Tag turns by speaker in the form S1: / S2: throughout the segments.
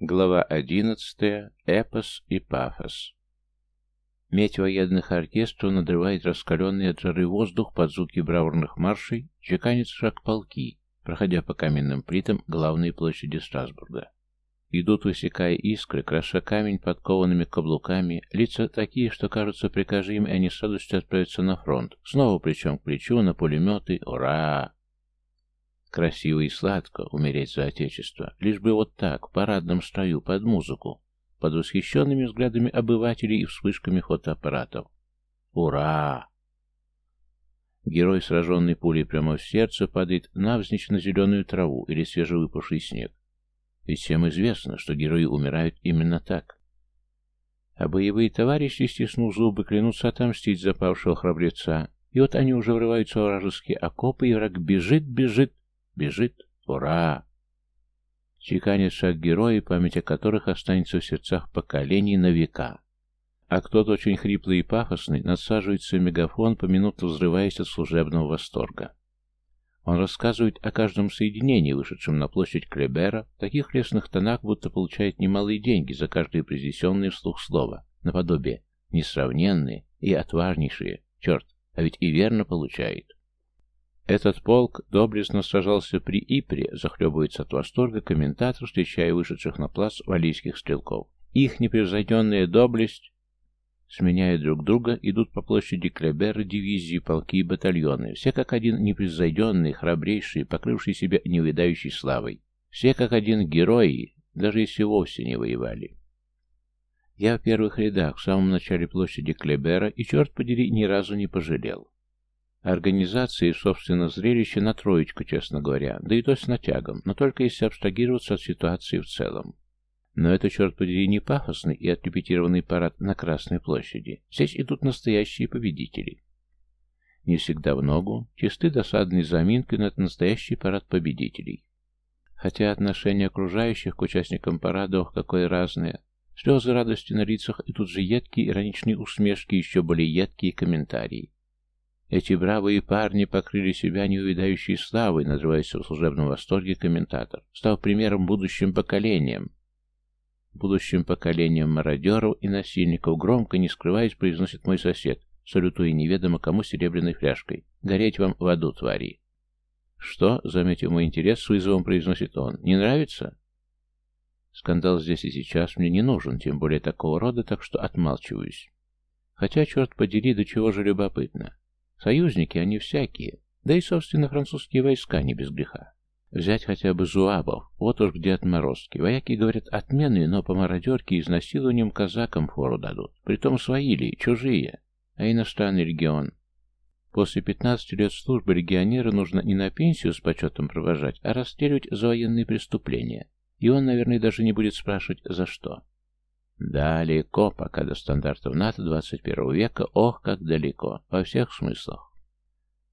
S1: Глава 11. Эпос и пафос. Медь военных оркестров надрывает раскаленный от жары воздух под звуки браурных маршей, чеканит шаг полки, проходя по каменным плитам главной площади Страсбурга. Идут, высекая искры, кроша камень подкованными каблуками, лица такие, что, кажется, прикажи им, и они с радостью отправятся на фронт, снова плечом к плечу, на пулеметы, ура! Красиво и сладко умереть за Отечество, лишь бы вот так, в парадном строю, под музыку, под восхищенными взглядами обывателей и вспышками фотоаппаратов. Ура! Герой, сраженный пулей прямо в сердце, падает навзничь на зеленую траву или свежевыпавший снег. Ведь всем известно, что герои умирают именно так. А боевые товарищи, стиснув зубы, клянутся отомстить запавшего храбреца. И вот они уже врываются в вражеские окопы, и враг бежит, бежит, Бежит. Ура! Чеканит шаг герои, память о которых останется в сердцах поколений на века. А кто-то очень хриплый и пафосный надсаживается в мегафон, поминутно взрываясь от служебного восторга. Он рассказывает о каждом соединении, вышедшем на площадь Клебера, в таких лесных тонах, будто получает немалые деньги за каждое произнесенное вслух слово, наподобие несравненные и отважнейшие. Черт, а ведь и верно получает. Этот полк доблестно сражался при Ипре, захлебывается от восторга комментатор, встречая вышедших на плац валийских стрелков. Их непревзойденная доблесть, сменяя друг друга, идут по площади Клебера дивизии, полки и батальоны, все как один непревзойденные, храбрейшие, покрывшие себя неувидающей славой. Все как один герои, даже если вовсе не воевали. Я в первых рядах, в самом начале площади Клебера, и, черт подери, ни разу не пожалел. Организации, собственно, зрелище на троечку, честно говоря, да и то с натягом, но только если абстрагироваться от ситуации в целом. Но это, черт подери, не пафосный и отрепетированный парад на Красной площади. Здесь идут настоящие победители. Не всегда в ногу, чисты досадные заминки, это настоящий парад победителей. Хотя отношение окружающих к участникам парада, ох, какое разное. Слезы радости на лицах и тут же едкие ироничные усмешки, еще более едкие комментарии. Эти бравые парни покрыли себя неувидающей славой, надрывается в служебном восторге комментатор, став примером будущим поколениям. Будущим поколением мародеров и насильников громко, не скрываясь, произносит мой сосед, салютуя неведомо кому серебряной фляжкой. «Гореть вам в аду, твари!» «Что?» — заметив мой интерес, с вызовом произносит он. «Не нравится?» Скандал здесь и сейчас мне не нужен, тем более такого рода, так что отмалчиваюсь. Хотя, черт подери, до чего же любопытно. Союзники они всякие, да и, собственно, французские войска не без греха. Взять хотя бы зуабов, вот уж где отморозки. Вояки, говорят, отменные, но по мародерке и изнасилованиям казакам фору дадут. Притом свои ли, чужие, а иностранный регион. После 15 лет службы легионера нужно не на пенсию с почетом провожать, а расстреливать за военные преступления. И он, наверное, даже не будет спрашивать, за что. Далеко пока до стандартов НАТО 21 века, ох, как далеко, во всех смыслах.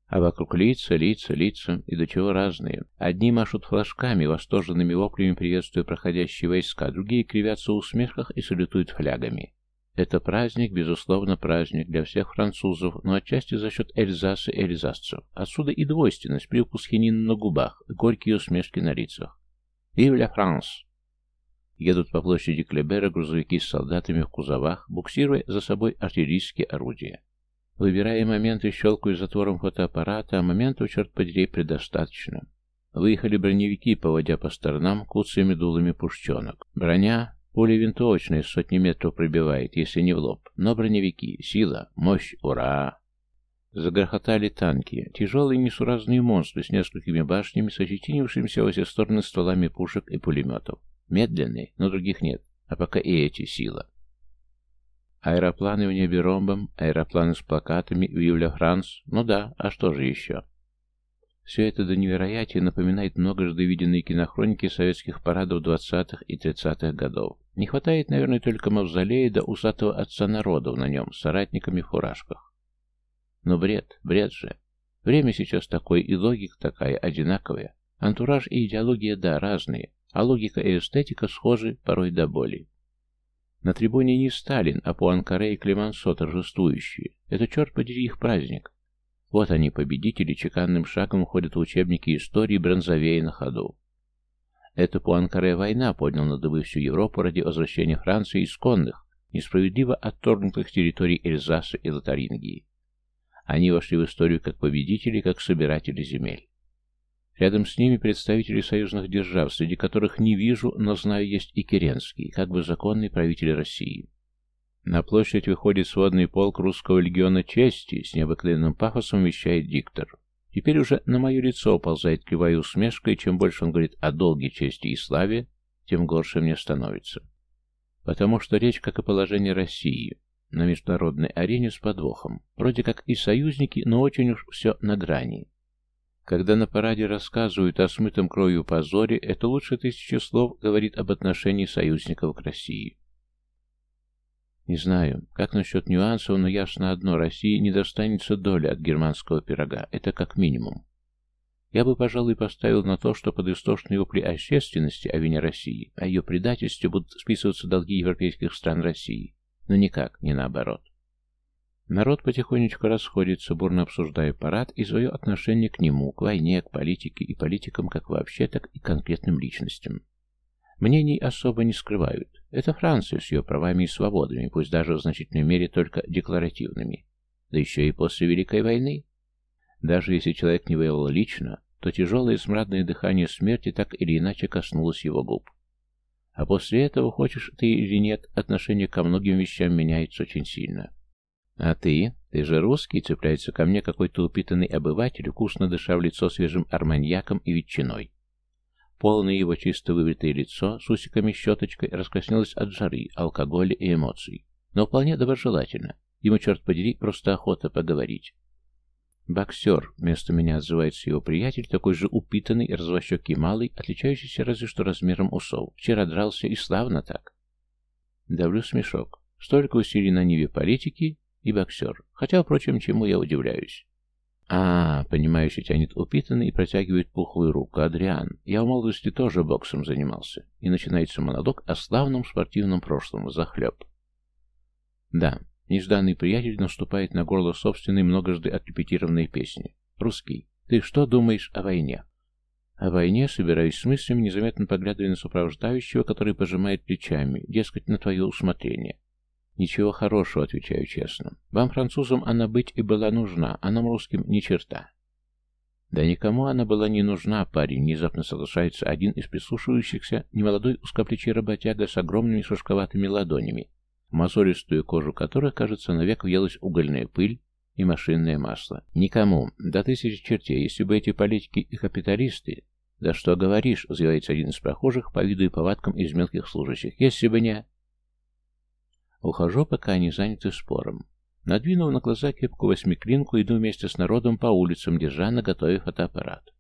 S1: А вокруг лица, лица, лица, и до чего разные. Одни машут флажками, восторженными воплями приветствуя проходящие войска, другие кривятся в усмешках и салютуют флягами. Это праздник, безусловно, праздник для всех французов, но отчасти за счет Эльзаса и эльзасцев. Отсюда и двойственность, привкус хинина на губах, горькие усмешки на лицах. «Vive la France!» Едут по площади Клебера грузовики с солдатами в кузовах, буксируя за собой артиллерийские орудия. Выбирая моменты, щелкаю затвором фотоаппарата, а моментов, черт подери, предостаточно. Выехали броневики, поводя по сторонам куцами дулами пушченок. Броня, пуля винтовочная, сотни метров пробивает, если не в лоб. Но броневики, сила, мощь, ура! Загрохотали танки, тяжелые несуразные монстры с несколькими башнями, сочетинившимися во все стороны стволами пушек и пулеметов. Медленный, но других нет. А пока и эти сила. Аэропланы в небе ромбом, аэропланы с плакатами «Вивля Франс». Ну да, а что же еще? Все это до невероятия напоминает многожды виденные кинохроники советских парадов 20-х и 30-х годов. Не хватает, наверное, только мавзолея до усатого отца народов на нем, с соратниками в фуражках. Но бред, бред же. Время сейчас такое, и логика такая, одинаковая. Антураж и идеология, да, разные а логика и эстетика схожи порой до боли. На трибуне не Сталин, а Пуанкаре и Клемансо торжествующие. Это, черт подери, их праздник. Вот они, победители, чеканным шагом ходят в учебники истории бронзовее на ходу. Эта Пуанкаре война подняла на дыбы всю Европу ради возвращения Франции исконных, несправедливо отторгнутых территорий Эльзаса и Лотарингии. Они вошли в историю как победители, как собиратели земель. Рядом с ними представители союзных держав, среди которых не вижу, но знаю, есть и Керенский, как бы законный правитель России. На площадь выходит сводный полк русского легиона чести, с необыкновенным пафосом вещает диктор. Теперь уже на мое лицо ползает кривая усмешка, и чем больше он говорит о долге, чести и славе, тем горше мне становится. Потому что речь, как и положение России, на международной арене с подвохом. Вроде как и союзники, но очень уж все на грани. Когда на параде рассказывают о смытом кровью позоре, это лучше тысячи слов говорит об отношении союзников к России. Не знаю, как насчет нюансов, но ясно одно, России не достанется доля от германского пирога, это как минимум. Я бы, пожалуй, поставил на то, что под истошные вопли общественности о вине России, о ее предательстве будут списываться долги европейских стран России, но никак не наоборот. Народ потихонечку расходится, бурно обсуждая парад и свое отношение к нему, к войне, к политике и политикам как вообще, так и конкретным личностям. Мнений особо не скрывают. Это Франция с ее правами и свободами, пусть даже в значительной мере только декларативными. Да еще и после Великой войны. Даже если человек не воевал лично, то тяжелое смрадное дыхание смерти так или иначе коснулось его губ. А после этого, хочешь ты или нет, отношение ко многим вещам меняется очень сильно. А ты? Ты же русский, цепляется ко мне какой-то упитанный обыватель, вкусно дыша в лицо свежим арманьяком и ветчиной. Полное его чисто выбритое лицо с усиками-щеточкой раскраснелось от жары, алкоголя и эмоций. Но вполне доброжелательно. Ему, черт подери, просто охота поговорить. «Боксер», — вместо меня отзывается его приятель, такой же упитанный, развощекий малый, отличающийся разве что размером усов. Вчера дрался и славно так. Давлю смешок. Столько усилий на ниве политики и боксер. Хотя, впрочем, чему я удивляюсь. А, понимающе тянет упитанный и протягивает пухлую руку. Адриан, я в молодости тоже боксом занимался. И начинается монолог о славном спортивном прошлом, захлеб. Да, нежданный приятель наступает на горло собственной многожды отрепетированной песни. Русский, ты что думаешь о войне? О войне собираюсь с мыслями, незаметно поглядывая на сопровождающего, который пожимает плечами, дескать, на твое усмотрение. «Ничего хорошего», — отвечаю честно. «Вам, французам, она быть и была нужна, а нам, русским, ни черта». «Да никому она была не нужна, парень», — внезапно соглашается один из прислушивающихся, немолодой узкоплечий работяга с огромными шишковатыми ладонями, мозолистую кожу которой, кажется, навек въелась угольная пыль и машинное масло. «Никому. До тысячи чертей. Если бы эти политики и капиталисты...» «Да что говоришь», — взвивается один из прохожих по виду и повадкам из мелких служащих. «Если бы не...» Ухожу, пока они заняты спором. Надвинув на глаза кепку восьмиклинку, иду вместе с народом по улицам, держа на готове фотоаппарат.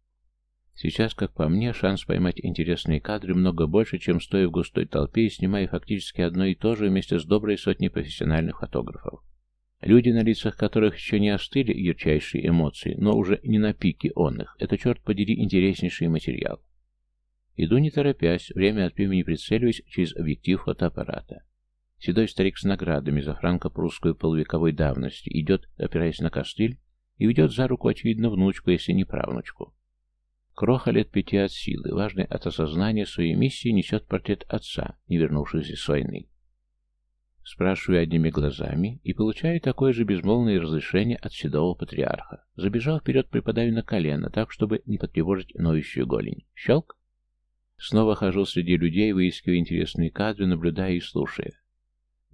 S1: Сейчас, как по мне, шанс поймать интересные кадры много больше, чем стоя в густой толпе и снимая фактически одно и то же вместе с доброй сотней профессиональных фотографов. Люди, на лицах которых еще не остыли ярчайшие эмоции, но уже не на пике он их, это, черт подери, интереснейший материал. Иду не торопясь, время от времени прицеливаясь через объектив фотоаппарата. Седой старик с наградами за франко-прусскую полувековой давности идет, опираясь на костыль, и ведет за руку, очевидно, внучку, если не правнучку. Кроха лет пяти от силы, важный от осознания своей миссии, несет портрет отца, не вернувшегося с войны. Спрашиваю одними глазами и получаю такое же безмолвное разрешение от седого патриарха. Забежал вперед, припадаю на колено, так, чтобы не потревожить ноющую голень. Щелк. Снова хожу среди людей, выискивая интересные кадры, наблюдая и слушая.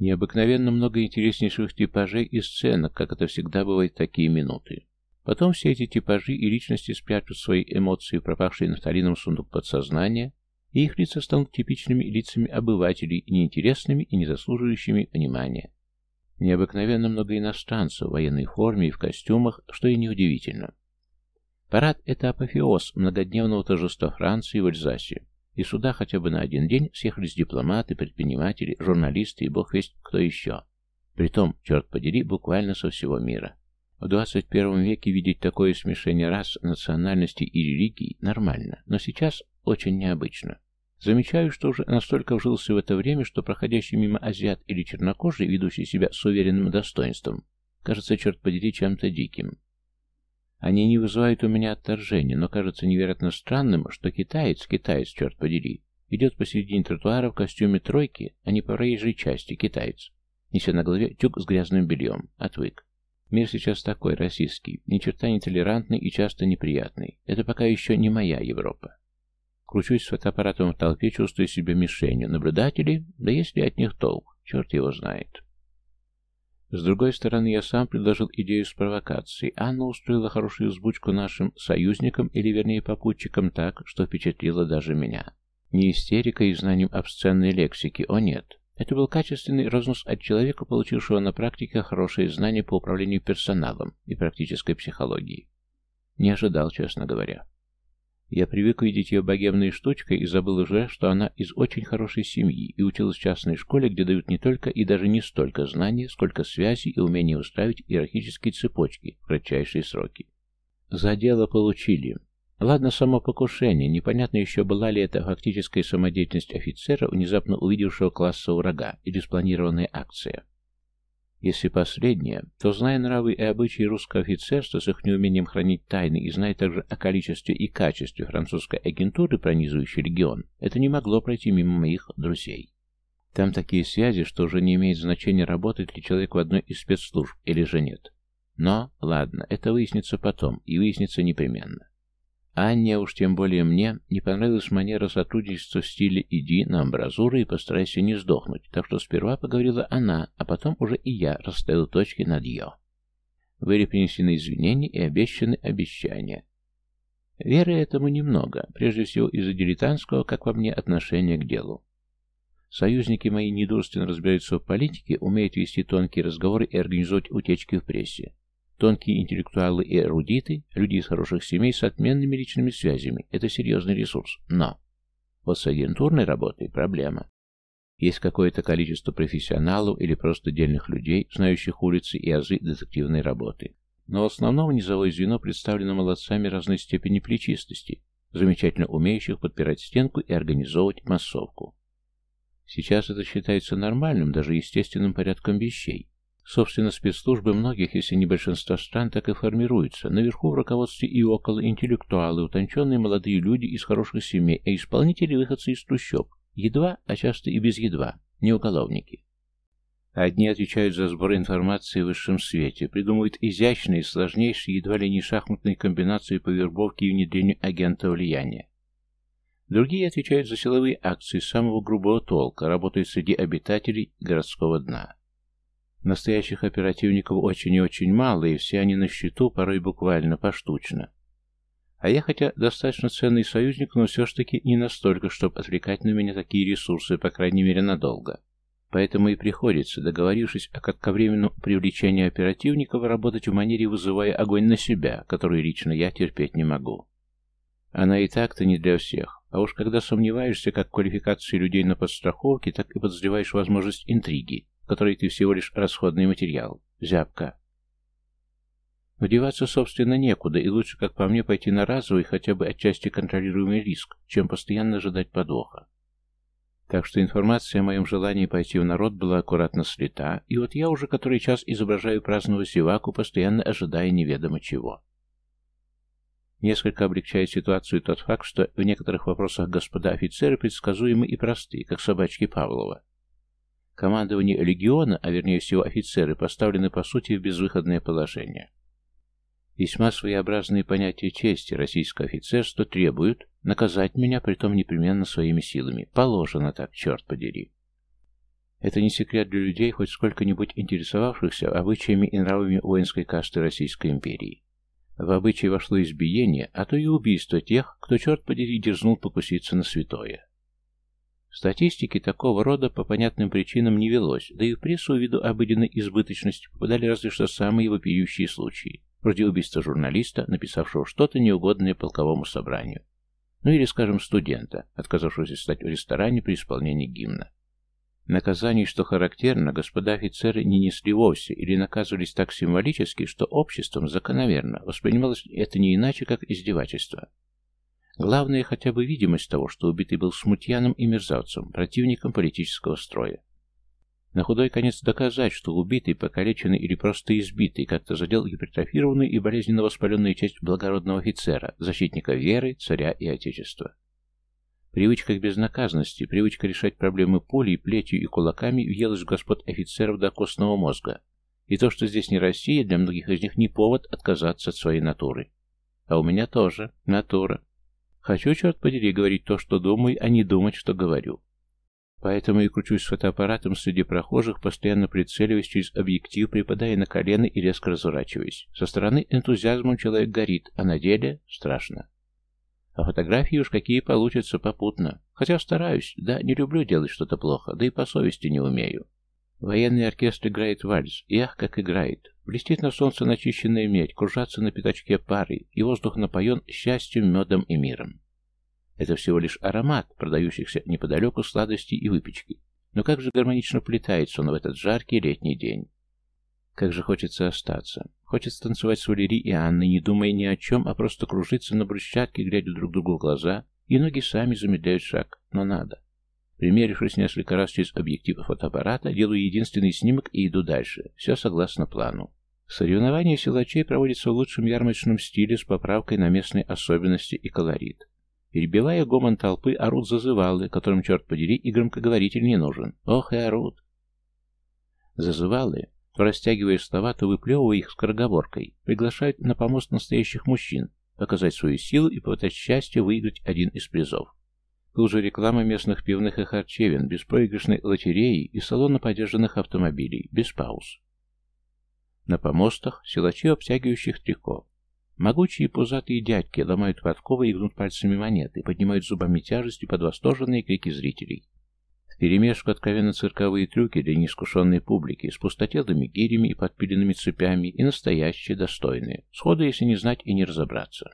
S1: Необыкновенно много интереснейших типажей и сценок, как это всегда бывает в такие минуты. Потом все эти типажи и личности спрячут свои эмоции, пропавшие нафталином сундук подсознания, и их лица станут типичными лицами обывателей, неинтересными и не заслуживающими внимания. Необыкновенно много иностранцев в военной форме и в костюмах, что и неудивительно. Парад – это апофеоз многодневного торжества Франции в Эльзасе. И сюда хотя бы на один день съехались дипломаты, предприниматели, журналисты и бог весть кто еще. Притом, черт подери, буквально со всего мира. В 21 веке видеть такое смешение рас, национальностей и религий нормально, но сейчас очень необычно. Замечаю, что уже настолько вжился в это время, что проходящий мимо азиат или чернокожий, ведущий себя с уверенным достоинством, кажется, черт подери, чем-то диким. Они не вызывают у меня отторжения, но кажется невероятно странным, что китаец, китаец, черт подери, идет посередине тротуара в костюме тройки, а не по проезжей части, китаец, неся на голове тюк с грязным бельем. Отвык. Мир сейчас такой, российский, ни черта не толерантный и часто неприятный. Это пока еще не моя Европа. Кручусь с фотоаппаратом в толпе, чувствую себя мишенью. Наблюдатели? Да если от них толк, черт его знает. С другой стороны, я сам предложил идею с провокацией. Анна устроила хорошую взбучку нашим союзникам, или вернее попутчикам, так, что впечатлило даже меня. Не истерика и знанием обсценной лексики, о нет. Это был качественный разнос от человека, получившего на практике хорошие знания по управлению персоналом и практической психологии. Не ожидал, честно говоря. Я привык видеть ее богемной штучкой и забыл уже, что она из очень хорошей семьи и училась в частной школе, где дают не только и даже не столько знаний, сколько связи и умения устраивать иерархические цепочки в кратчайшие сроки. За дело получили. Ладно, само покушение, непонятно еще была ли это фактическая самодеятельность офицера, внезапно увидевшего класса врага, или спланированная акция. Если последнее, то, зная нравы и обычаи русского офицерства с их неумением хранить тайны и зная также о количестве и качестве французской агентуры, пронизывающей регион, это не могло пройти мимо моих друзей. Там такие связи, что уже не имеет значения, работает ли человек в одной из спецслужб или же нет. Но, ладно, это выяснится потом, и выяснится непременно. Анне, уж тем более мне, не понравилась манера сотрудничества в стиле «иди на амбразуру и постарайся не сдохнуть», так что сперва поговорила она, а потом уже и я расставил точки над «ё». Были принесены извинения и обещаны обещания. Веры этому немного, прежде всего из-за дилетантского, как во мне, отношения к делу. Союзники мои недурственно разбираются в политике, умеют вести тонкие разговоры и организовать утечки в прессе. Тонкие интеллектуалы и эрудиты, люди из хороших семей с отменными личными связями – это серьезный ресурс. Но вот с агентурной работой проблема. Есть какое-то количество профессионалов или просто дельных людей, знающих улицы и азы детективной работы. Но в основном низовое звено представлено молодцами разной степени плечистости, замечательно умеющих подпирать стенку и организовывать массовку. Сейчас это считается нормальным, даже естественным порядком вещей. Собственно, спецслужбы многих, если не большинства стран, так и формируются. Наверху в руководстве и около интеллектуалы, утонченные молодые люди из хороших семей, а исполнители выходцы из трущоб. Едва, а часто и без едва, не уголовники. Одни отвечают за сбор информации в высшем свете, придумывают изящные, сложнейшие, едва ли не шахматные комбинации по вербовке и внедрению агента влияния. Другие отвечают за силовые акции самого грубого толка, работают среди обитателей городского дна. Настоящих оперативников очень и очень мало, и все они на счету, порой буквально поштучно. А я, хотя достаточно ценный союзник, но все ж таки не настолько, чтобы отвлекать на меня такие ресурсы, по крайней мере, надолго. Поэтому и приходится, договорившись о кратковременном привлечении оперативников, работать в манере, вызывая огонь на себя, который лично я терпеть не могу. Она и так-то не для всех. А уж когда сомневаешься как в квалификации людей на подстраховке, так и подозреваешь возможность интриги, которой ты всего лишь расходный материал. Зябка. Вдеваться, собственно, некуда, и лучше, как по мне, пойти на разовый, хотя бы отчасти контролируемый риск, чем постоянно ожидать подвоха. Так что информация о моем желании пойти в народ была аккуратно слита, и вот я уже который час изображаю праздного зеваку, постоянно ожидая неведомо чего. Несколько облегчает ситуацию тот факт, что в некоторых вопросах господа офицеры предсказуемы и просты, как собачки Павлова. Командование легиона, а вернее всего офицеры, поставлены по сути в безвыходное положение. Весьма своеобразные понятия чести российского офицерства требуют наказать меня, притом непременно своими силами. Положено так, черт подери. Это не секрет для людей, хоть сколько-нибудь интересовавшихся обычаями и нравами воинской касты Российской империи. В обычай вошло избиение, а то и убийство тех, кто, черт подери, дерзнул покуситься на святое. Статистики такого рода по понятным причинам не велось, да и в прессу ввиду обыденной избыточности попадали разве что самые вопиющие случаи, вроде убийства журналиста, написавшего что-то неугодное полковому собранию. Ну или, скажем, студента, отказавшегося стать в ресторане при исполнении гимна. Наказаний, что характерно, господа офицеры не несли вовсе или наказывались так символически, что обществом закономерно воспринималось это не иначе, как издевательство. Главное хотя бы видимость того, что убитый был смутьяном и мерзавцем, противником политического строя. На худой конец доказать, что убитый, покалеченный или просто избитый как-то задел гипертрофированную и болезненно воспаленную часть благородного офицера, защитника веры, царя и отечества. Привычка к безнаказанности, привычка решать проблемы пулей, плетью и кулаками въелась в господ офицеров до костного мозга. И то, что здесь не Россия, для многих из них не повод отказаться от своей натуры. А у меня тоже натура. Хочу, черт подери, говорить то, что думаю, а не думать, что говорю. Поэтому и кручусь с фотоаппаратом среди прохожих, постоянно прицеливаясь через объектив, припадая на колено и резко разворачиваясь. Со стороны энтузиазмом человек горит, а на деле страшно. А фотографии уж какие получатся попутно. Хотя стараюсь, да, не люблю делать что-то плохо, да и по совести не умею. Военный оркестр играет вальс, и ах, как играет. Блестит на солнце начищенная медь, кружатся на пятачке пары, и воздух напоен счастьем, медом и миром. Это всего лишь аромат, продающихся неподалеку сладостей и выпечки. Но как же гармонично плетается он в этот жаркий летний день. Как же хочется остаться. Хочется танцевать с Валери и Анной, не думая ни о чем, а просто кружиться на брусчатке, глядя друг другу в глаза, и ноги сами замедляют шаг, но надо. Примерившись несколько раз через объектив фотоаппарата, делаю единственный снимок и иду дальше. Все согласно плану. Соревнования силачей проводятся в лучшем ярмарочном стиле с поправкой на местные особенности и колорит. Перебивая гомон толпы, орут зазывалы, которым, черт подери, и громкоговоритель не нужен. Ох и орут. Зазывалы, то растягивая слова, то выплевывая их скороговоркой, приглашают на помост настоящих мужчин, показать свою силу и попытать счастье выиграть один из призов. Тут же реклама местных пивных и харчевин, беспроигрышной лотереи и салона подержанных автомобилей, без пауз. На помостах силачи обтягивающих трико. Могучие пузатые дядьки ломают подковы и гнут пальцами монеты, поднимают зубами тяжести под восторженные крики зрителей. В перемешку откровенно цирковые трюки для неискушенной публики с пустотелыми гирями и подпиленными цепями и настоящие достойные, сходу если не знать и не разобраться.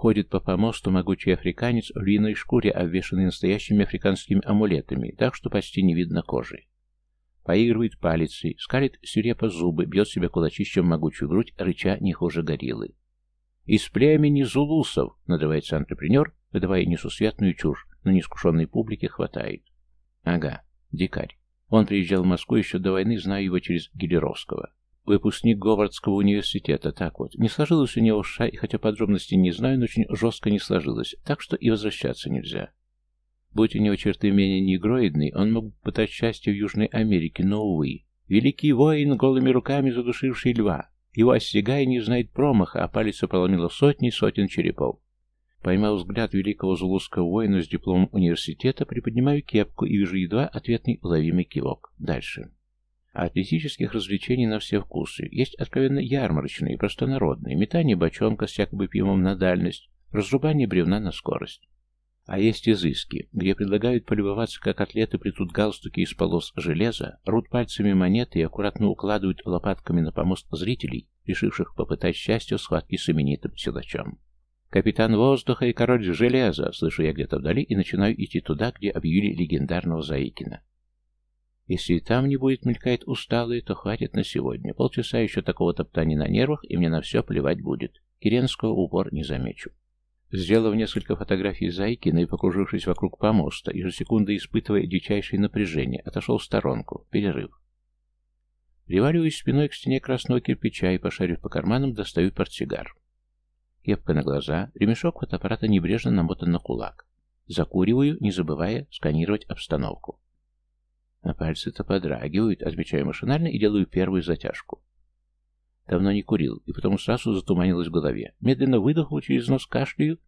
S1: Ходит по помосту могучий африканец в львиной шкуре, обвешанный настоящими африканскими амулетами, так что почти не видно кожи. Поигрывает палицей, скалит свирепо зубы, бьет себя кулачищем в могучую грудь, рыча не хуже гориллы. «Из племени зулусов», — надрывается антрепренер, выдавая несусветную чушь, но неискушенной публике хватает. Ага, дикарь. Он приезжал в Москву еще до войны, знаю его через Гелеровского. Выпускник Говардского университета, так вот. Не сложилось у него ша, и хотя подробностей не знаю, но очень жестко не сложилось, так что и возвращаться нельзя. Будь у него черты менее негроидные, он мог бы пытать счастье в Южной Америке, но, увы. Великий воин, голыми руками задушивший льва, его осягая не знает промаха, а палец поломила сотни и сотен черепов. Поймав взгляд великого зулузского воина с дипломом университета, приподнимаю кепку и вижу едва ответный уловимый кивок. Дальше. Атлетических развлечений на все вкусы. Есть откровенно ярмарочные, простонародные, метание бочонка с якобы пивом на дальность, разрубание бревна на скорость. А есть изыски, где предлагают полюбоваться, как атлеты плетут галстуки из полос железа, рут пальцами монеты и аккуратно укладывают лопатками на помост зрителей, решивших попытать счастье в схватке с именитым силачом. «Капитан воздуха и король железа!» Слышу я где-то вдали и начинаю идти туда, где объявили легендарного Заикина. Если и там не будет мелькать усталые, то хватит на сегодня. Полчаса еще такого топтания на нервах, и мне на все плевать будет. Киренского упор не замечу. Сделав несколько фотографий Зайкина и покружившись вокруг помоста, ежесекунды испытывая дичайшее напряжение, отошел в сторонку. Перерыв. Приваливаюсь спиной к стене красного кирпича и, пошарив по карманам, достаю портсигар. Кепка на глаза, ремешок фотоаппарата небрежно намотан на кулак. Закуриваю, не забывая сканировать обстановку. На пальцы-то подрагивают, отмечаю машинально и делаю первую затяжку. Давно не курил, и потому сразу затуманилось в голове. Медленно выдохнул через нос кашляю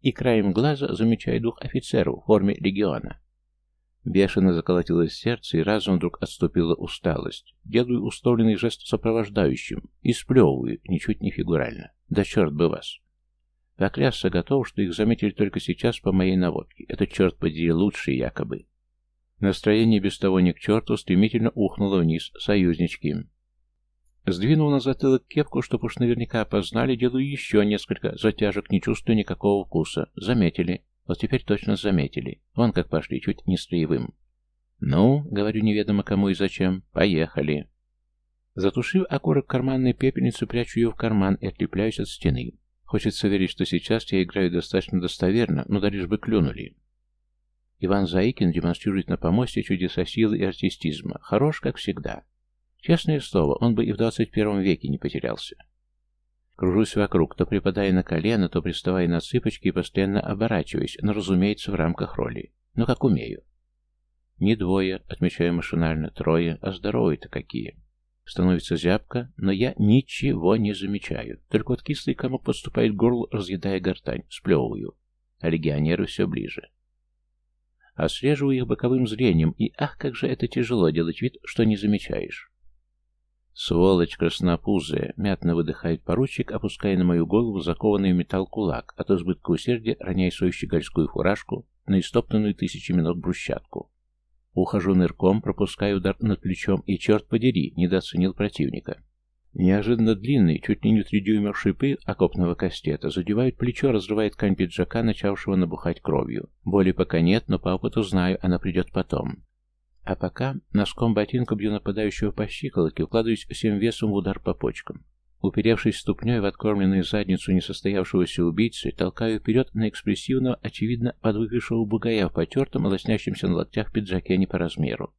S1: и краем глаза замечаю двух офицеров в форме легиона. Бешено заколотилось сердце, и разом вдруг отступила усталость. Делаю условленный жест сопровождающим и сплевываю, ничуть не фигурально. Да черт бы вас! Поклясться готов, что их заметили только сейчас по моей наводке. Это, черт подери, лучшие якобы. Настроение без того ни к черту стремительно ухнуло вниз, союзнички. Сдвинул на затылок кепку, чтобы уж наверняка опознали, делаю еще несколько затяжек, не чувствую никакого вкуса. Заметили. Вот теперь точно заметили. Вон как пошли, чуть не строевым. «Ну, — говорю неведомо кому и зачем, — поехали». Затушив окурок карманной пепельницы, прячу ее в карман и отлепляюсь от стены. Хочется верить, что сейчас я играю достаточно достоверно, но да лишь бы клюнули. Иван Заикин демонстрирует на помосте чудеса силы и артистизма. Хорош, как всегда. Честное слово, он бы и в 21 веке не потерялся. Кружусь вокруг, то припадая на колено, то приставая на цыпочки и постоянно оборачиваясь, но, разумеется, в рамках роли. Но как умею. Не двое, отмечаю машинально, трое, а здоровые-то какие. Становится зябко, но я ничего не замечаю. Только вот кислый комок подступает к горлу, разъедая гортань, сплевываю. А легионеры все ближе. Отслеживаю их боковым зрением, и ах, как же это тяжело делать вид, что не замечаешь. «Сволочь краснопузая!» — мятно выдыхает поручик, опуская на мою голову закованный в металл кулак, от избытка усердия роняя свою щегольскую фуражку на истоптанную тысячами ног брусчатку. Ухожу нырком, пропускаю удар над плечом, и, черт подери, недооценил противника. Неожиданно длинные, чуть ли не три дюйма шипы окопного кастета задевают плечо, разрывает ткань пиджака, начавшего набухать кровью. Боли пока нет, но по опыту знаю, она придет потом. А пока носком ботинка бью нападающего по щиколотке, укладываюсь всем весом в удар по почкам. Уперевшись ступней в откормленную задницу несостоявшегося убийцы, толкаю вперед на экспрессивного, очевидно, подвыпившего бугая в потертом, лоснящемся на локтях пиджаке не по размеру.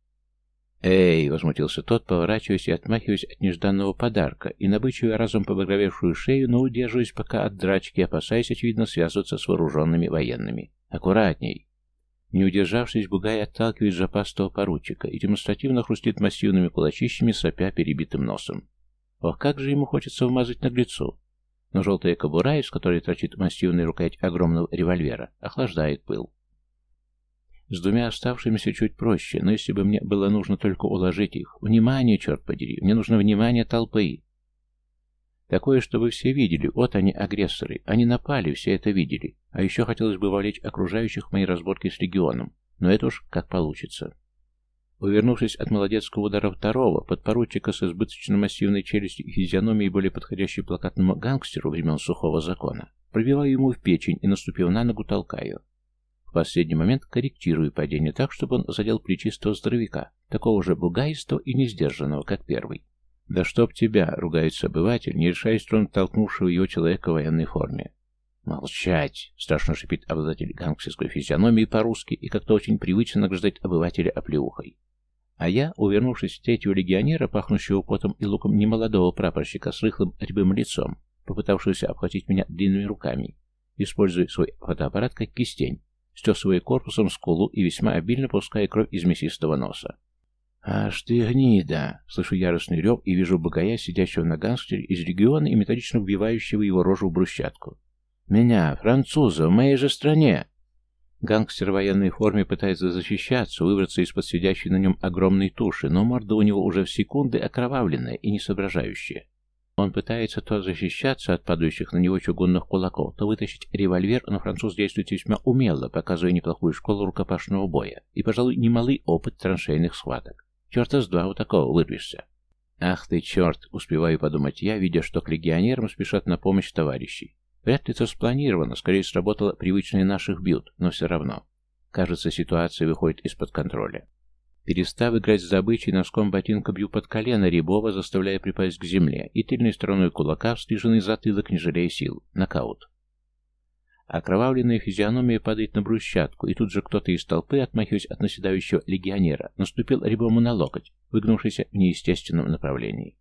S1: «Эй!» — возмутился тот, поворачиваясь и отмахиваясь от нежданного подарка, и набычивая разом побагровевшую шею, но удерживаясь пока от драчки, опасаясь, очевидно, связываться с вооруженными военными. «Аккуратней!» Не удержавшись, Бугай отталкивает запастого поручика и демонстративно хрустит массивными кулачищами, сопя перебитым носом. Ох, как же ему хочется вмазать наглецу! Но желтая кобура, из которой торчит массивная рукоять огромного револьвера, охлаждает пыл. С двумя оставшимися чуть проще, но если бы мне было нужно только уложить их... Внимание, черт подери! Мне нужно внимание толпы! Такое, чтобы все видели, вот они, агрессоры. Они напали, все это видели. А еще хотелось бы вовлечь окружающих в мои разборки с регионом. Но это уж как получится. Увернувшись от молодецкого удара второго, подпоручика с избыточно массивной челюстью и физиономией, более подходящей плакатному гангстеру времен сухого закона, пробиваю ему в печень и, наступив на ногу, толкаю. В последний момент корректирую падение так, чтобы он задел плечистого здоровяка, такого же бугаистого и несдержанного, как первый. «Да чтоб тебя!» — ругается обыватель, не решаясь тронуть толкнувшего его человека в военной форме. «Молчать!» — страшно шипит обладатель гангстерской физиономии по-русски и как-то очень привычно награждать обывателя оплеухой. А я, увернувшись в третьего легионера, пахнущего потом и луком немолодого прапорщика с рыхлым рябым лицом, попытавшегося обхватить меня длинными руками, используя свой фотоаппарат как кистень, стесывая корпусом скулу и весьма обильно пуская кровь из мясистого носа. «Аж ты гнида!» Слышу яростный рев и вижу богая, сидящего на гангстере из региона и методично вбивающего его рожу в брусчатку. «Меня, француза, в моей же стране!» Гангстер в военной форме пытается защищаться, выбраться из-под сидящей на нем огромной туши, но морда у него уже в секунды окровавленная и не соображающая. Он пытается то защищаться от падающих на него чугунных кулаков, то вытащить револьвер, но француз действует весьма умело, показывая неплохую школу рукопашного боя и, пожалуй, немалый опыт траншейных схваток. Черта с два у такого вырвешься. Ах ты черт, успеваю подумать я, видя, что к легионерам спешат на помощь товарищей. Вряд ли это спланировано, скорее сработало привычное наших бьют, но все равно. Кажется, ситуация выходит из-под контроля. Перестав играть с добычей, носком ботинка бью под колено Рябова, заставляя припасть к земле, и тыльной стороной кулака встриженный затылок, не жалея сил. Нокаут. Окровавленная физиономия падает на брусчатку, и тут же кто-то из толпы, отмахиваясь от наседающего легионера, наступил Рябому на локоть, выгнувшийся в неестественном направлении.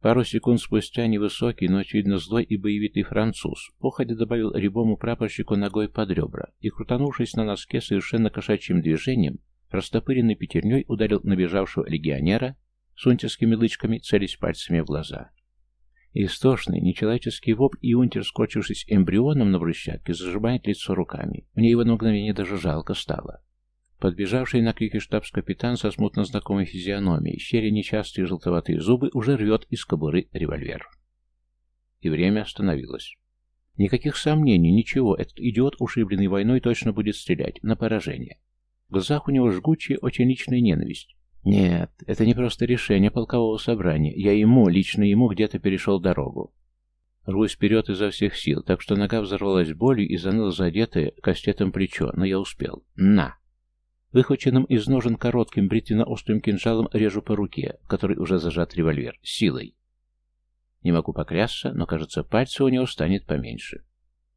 S1: Пару секунд спустя невысокий, но очевидно злой и боевитый француз походя добавил рябому прапорщику ногой под ребра и, крутанувшись на носке совершенно кошачьим движением, растопыренной пятерней ударил набежавшего легионера с унтерскими лычками, целясь пальцами в глаза. Истошный, нечеловеческий вопль, и унтер, скочившись эмбрионом на брусчатке, зажимает лицо руками. Мне его на мгновение даже жалко стало. Подбежавший на крики штабс-капитан со смутно знакомой физиономией, щеря нечастые желтоватые зубы, уже рвет из кобуры револьвер. И время остановилось. Никаких сомнений, ничего, этот идиот, ушибленный войной, точно будет стрелять на поражение. В глазах у него жгучая, очень личная ненависть. Нет, это не просто решение полкового собрания. Я ему, лично ему, где-то перешел дорогу. Рвусь вперед изо всех сил, так что нога взорвалась болью и заныла задетое кастетом плечо, но я успел. На! Выхваченным из ножен коротким бритвенно-острым кинжалом режу по руке, в которой уже зажат револьвер, силой. Не могу поклясться, но, кажется, пальцы у него станет поменьше.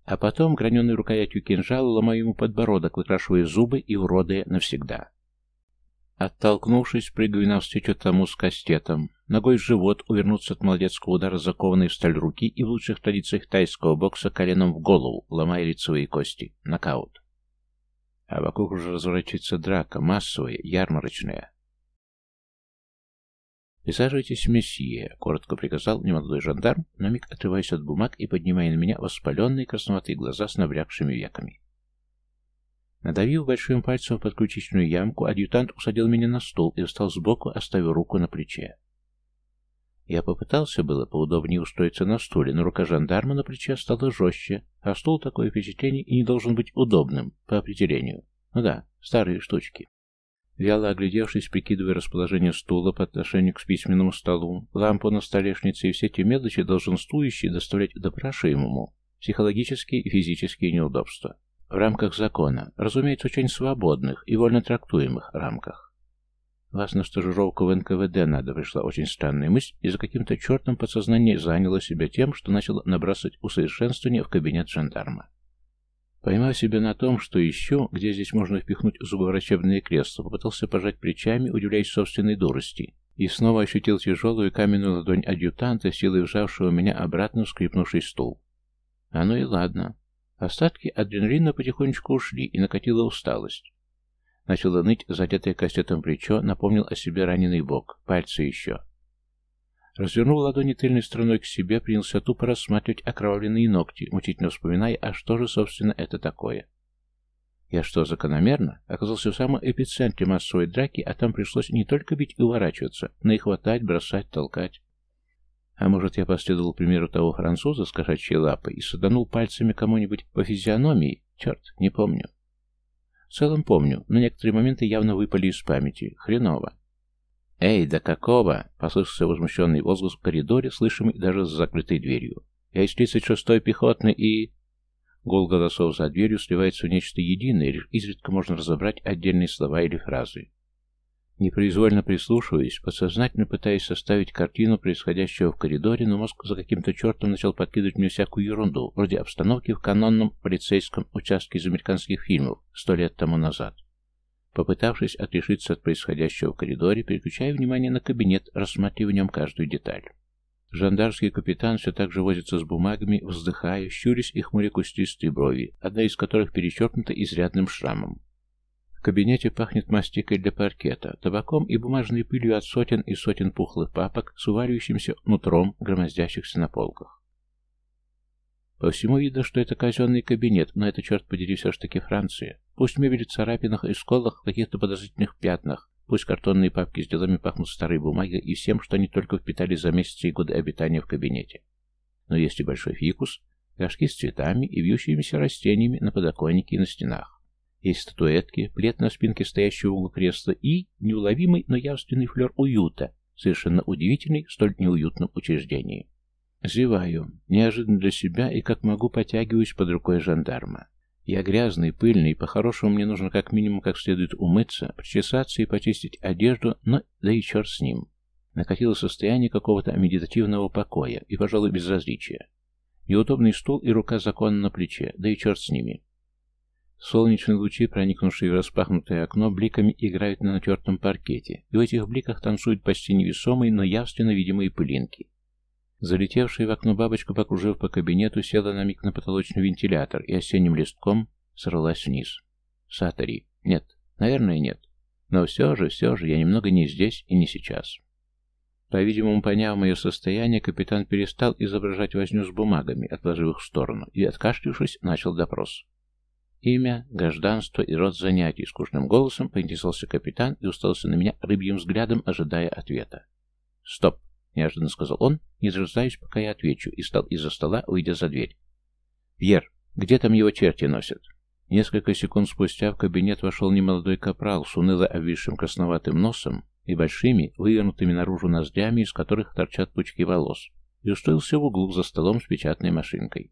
S1: А потом граненой рукоятью кинжала ломаю ему подбородок, выкрашивая зубы и уродая навсегда. Оттолкнувшись, прыгаю навстречу тому с кастетом. Ногой в живот увернуться от молодецкого удара, закованной в сталь руки, и в лучших традициях тайского бокса коленом в голову, ломая лицевые кости. Нокаут. А вокруг уже разворачивается драка, массовая, ярмарочная. «Присаживайтесь, месье», — коротко приказал немолодой жандарм, на миг отрываясь от бумаг и поднимая на меня воспаленные красноватые глаза с набрякшими веками. Надавив большим пальцем в подключичную ямку, адъютант усадил меня на стул и встал сбоку, оставив руку на плече. Я попытался было поудобнее устроиться на стуле, но рука жандарма на плече стала жестче, а стул такое впечатление и не должен быть удобным, по определению. Ну да, старые штучки. Вяло оглядевшись, прикидывая расположение стула по отношению к письменному столу, лампу на столешнице и все те мелочи, долженствующие доставлять допрашиваемому психологические и физические неудобства. В рамках закона, разумеется, очень свободных и вольно трактуемых рамках. Вас на стажировку в НКВД надо, пришла очень странная мысль, и за каким-то чертом подсознание заняло себя тем, что начало набрасывать усовершенствование в кабинет жандарма. Поймав себя на том, что еще, где здесь можно впихнуть зубоврачебное кресло, попытался пожать плечами, удивляясь собственной дурости, и снова ощутил тяжелую каменную ладонь адъютанта, силой вжавшего меня обратно в скрипнувший стул. А ну и ладно. Остатки адреналина потихонечку ушли, и накатила усталость. Начало ныть задетое кастетом плечо, напомнил о себе раненый бок, пальцы еще. Развернул ладони тыльной стороной к себе, принялся тупо рассматривать окровавленные ногти, мучительно вспоминая, а что же, собственно, это такое. Я что, закономерно? Оказался в самом эпицентре массовой драки, а там пришлось не только бить и уворачиваться, но и хватать, бросать, толкать. А может, я последовал примеру того француза с кошачьей лапой и саданул пальцами кому-нибудь по физиономии? Черт, не помню. В целом помню, но некоторые моменты явно выпали из памяти. Хреново. «Эй, да какого?» — послышался возмущенный возглас в коридоре, слышимый даже с закрытой дверью. «Я из 36-й пехотный и...» Гул голосов за дверью сливается в нечто единое, лишь изредка можно разобрать отдельные слова или фразы. Непроизвольно прислушиваясь, подсознательно пытаясь составить картину происходящего в коридоре, но мозг за каким-то чертом начал подкидывать мне всякую ерунду, вроде обстановки в канонном полицейском участке из американских фильмов сто лет тому назад. Попытавшись отрешиться от происходящего в коридоре, переключая внимание на кабинет, рассматривая в нем каждую деталь. Жандарский капитан все так же возится с бумагами, вздыхая, щурясь и хмуря кустистые брови, одна из которых перечеркнута изрядным шрамом. В кабинете пахнет мастикой для паркета, табаком и бумажной пылью от сотен и сотен пухлых папок с уваривающимся нутром, громоздящихся на полках. По всему видно, что это казенный кабинет, но это, черт подери, все ж таки Франция. Пусть мебель в царапинах и сколах, в каких-то подозрительных пятнах, пусть картонные папки с делами пахнут старой бумагой и всем, что они только впитали за месяцы и годы обитания в кабинете. Но есть и большой фикус, горшки с цветами и вьющимися растениями на подоконнике и на стенах. Есть статуэтки, плед на спинке стоящего в углу кресла и неуловимый, но явственный флер уюта, совершенно удивительный в столь неуютном учреждении. Зеваю, неожиданно для себя и как могу потягиваюсь под рукой жандарма. Я грязный, пыльный, по-хорошему мне нужно как минимум как следует умыться, причесаться и почистить одежду, но да и черт с ним. Накатило состояние какого-то медитативного покоя и, пожалуй, безразличия. Неудобный стул и рука закона на плече, да и черт с ними. Солнечные лучи, проникнувшие в распахнутое окно, бликами играют на натертом паркете, и в этих бликах танцуют почти невесомые, но явственно видимые пылинки. Залетевшая в окно бабочка, покружив по кабинету, села на миг на потолочный вентилятор и осенним листком сорвалась вниз. Сатори. Нет. Наверное, нет. Но все же, все же, я немного не здесь и не сейчас. По-видимому, поняв мое состояние, капитан перестал изображать возню с бумагами, отложив их в сторону, и, откашлившись, начал допрос. Имя, гражданство и род занятий скучным голосом поинтересовался капитан и устался на меня рыбьим взглядом, ожидая ответа. «Стоп!» — неожиданно сказал он, не дожидаясь, пока я отвечу, и стал из-за стола, выйдя за дверь. «Пьер, где там его черти носят?» Несколько секунд спустя в кабинет вошел немолодой капрал с уныло обвисшим красноватым носом и большими, вывернутыми наружу ноздрями, из которых торчат пучки волос, и устроился в углу за столом с печатной машинкой.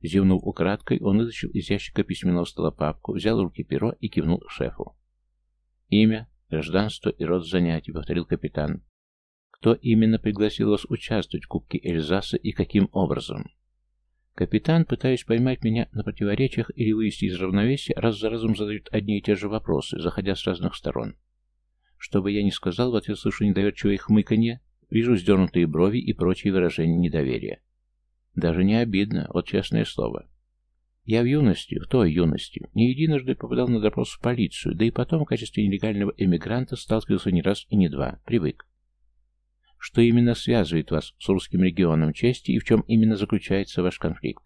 S1: Зевнув украдкой, он вытащил из ящика письменного стола папку, взял в руки перо и кивнул шефу. «Имя, гражданство и род занятий», — повторил капитан. Кто именно пригласил вас участвовать в Кубке Эльзаса и каким образом? Капитан, пытаясь поймать меня на противоречиях или вывести из равновесия, раз за разом задают одни и те же вопросы, заходя с разных сторон. Что бы я ни сказал, в ответ слышу недоверчивое хмыканье, вижу сдернутые брови и прочие выражения недоверия. Даже не обидно, вот честное слово. Я в юности, в той юности, не единожды попадал на допрос в полицию, да и потом в качестве нелегального эмигранта сталкивался не раз и не два, привык. Что именно связывает вас с русским регионом чести и в чем именно заключается ваш конфликт?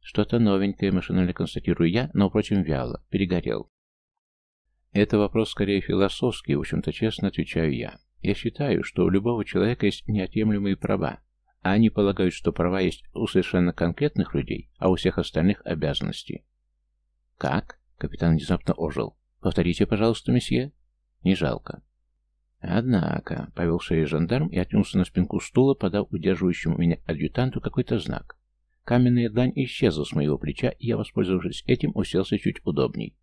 S1: Что-то новенькое, машинально констатирую я, но, впрочем, вяло, перегорел. Это вопрос скорее философский, в общем-то, честно отвечаю я. Я считаю, что у любого человека есть неотъемлемые права, а они полагают, что права есть у совершенно конкретных людей, а у всех остальных обязанности. «Как?» — капитан внезапно ожил. «Повторите, пожалуйста, месье». «Не жалко». Однако, повел шею жандарм и откинулся на спинку стула, подав удерживающему меня адъютанту какой-то знак. Каменная длань исчезла с моего плеча, и я, воспользовавшись этим, уселся чуть удобней.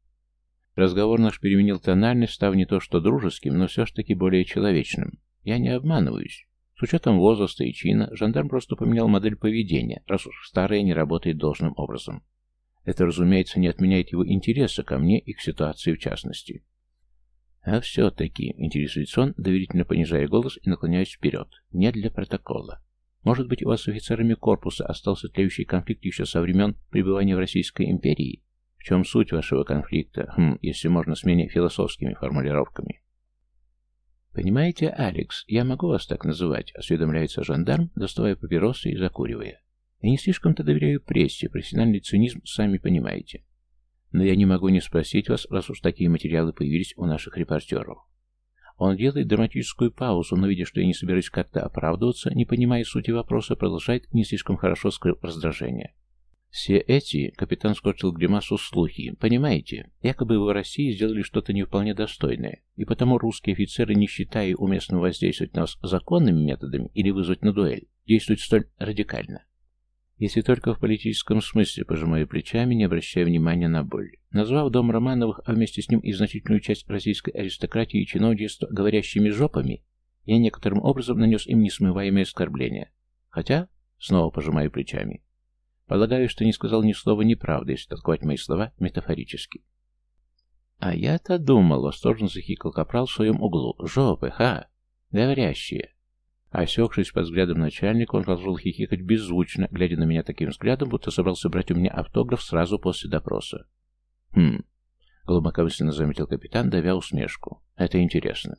S1: Разговор наш переменил тональность, став не то что дружеским, но все ж таки более человечным. Я не обманываюсь. С учетом возраста и чина, жандарм просто поменял модель поведения, раз уж старая не работает должным образом. Это, разумеется, не отменяет его интереса ко мне и к ситуации в частности. А все-таки, интересуется он, доверительно понижая голос и наклоняясь вперед, не для протокола. Может быть, у вас с офицерами корпуса остался тлеющий конфликт еще со времен пребывания в Российской империи? В чем суть вашего конфликта, хм, если можно с менее философскими формулировками? «Понимаете, Алекс, я могу вас так называть», — осведомляется жандарм, доставая папиросы и закуривая. «Я не слишком-то доверяю прессе, профессиональный цинизм, сами понимаете. Но я не могу не спросить вас, раз уж такие материалы появились у наших репортеров». Он делает драматическую паузу, но, видя, что я не собираюсь как-то оправдываться, не понимая сути вопроса, продолжает, не слишком хорошо скрыв раздражение. Все эти, капитан скорчил гримасу слухи, понимаете, якобы в России сделали что-то не вполне достойное, и потому русские офицеры, не считая уместным воздействовать на нас законными методами или вызвать на дуэль, действуют столь радикально. Если только в политическом смысле, пожимаю плечами, не обращая внимания на боль. Назвав дом Романовых, а вместе с ним и значительную часть российской аристократии и чиновничества говорящими жопами, я некоторым образом нанес им несмываемое оскорбление. Хотя, снова пожимаю плечами, Полагаю, что не сказал ни слова неправды, если толковать мои слова метафорически. А я-то думал, восторженно захикал капрал в своем углу. Жопы, ха! Говорящие. Осекшись под взглядом начальника, он продолжил хихикать беззвучно, глядя на меня таким взглядом, будто собрался брать у меня автограф сразу после допроса. «Хм», — глубокомысленно заметил капитан, давя усмешку. «Это интересно.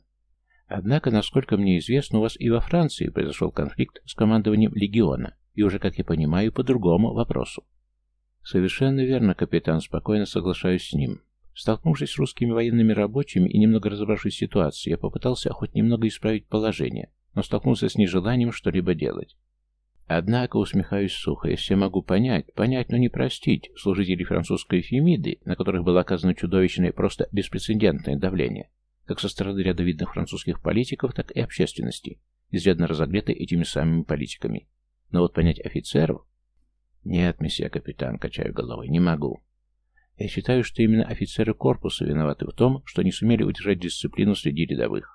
S1: Однако, насколько мне известно, у вас и во Франции произошел конфликт с командованием легиона. И уже, как я понимаю, по другому вопросу. Совершенно верно, капитан, спокойно соглашаюсь с ним. Столкнувшись с русскими военными рабочими и немного разобравшись в ситуации, я попытался хоть немного исправить положение, но столкнулся с нежеланием что-либо делать. Однако, усмехаюсь сухо, если могу понять, понять, но не простить, служителей французской Фемиды, на которых было оказано чудовищное, просто беспрецедентное давление, как со стороны ряда видных французских политиков, так и общественности, изрядно разогретой этими самыми политиками. Но вот понять офицеров... Нет, месье капитан, качаю головой, не могу. Я считаю, что именно офицеры корпуса виноваты в том, что не сумели удержать дисциплину среди рядовых.